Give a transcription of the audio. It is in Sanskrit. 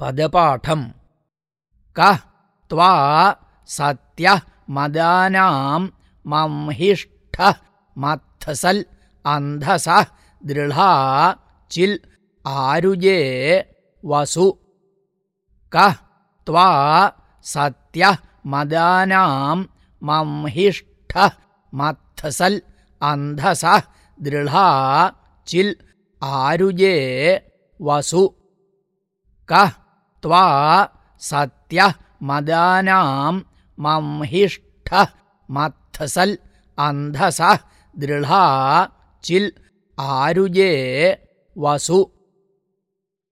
पदपाठम्। कः त्वा सत्यः मदानां मंहिष्ठः मत्थसल् अन्धसः दृढा चिल् आरुजे वसु। कः त्वा सत्यः मदानां मंहिष्ठः मत्थसल् अन्धसः दृढा चिल् आरुजे वसु। कः त्वा सत्यः मदानां मंहिष्ठः मत्थसल् अन्धसः दृढा चिल् आरुजे वसु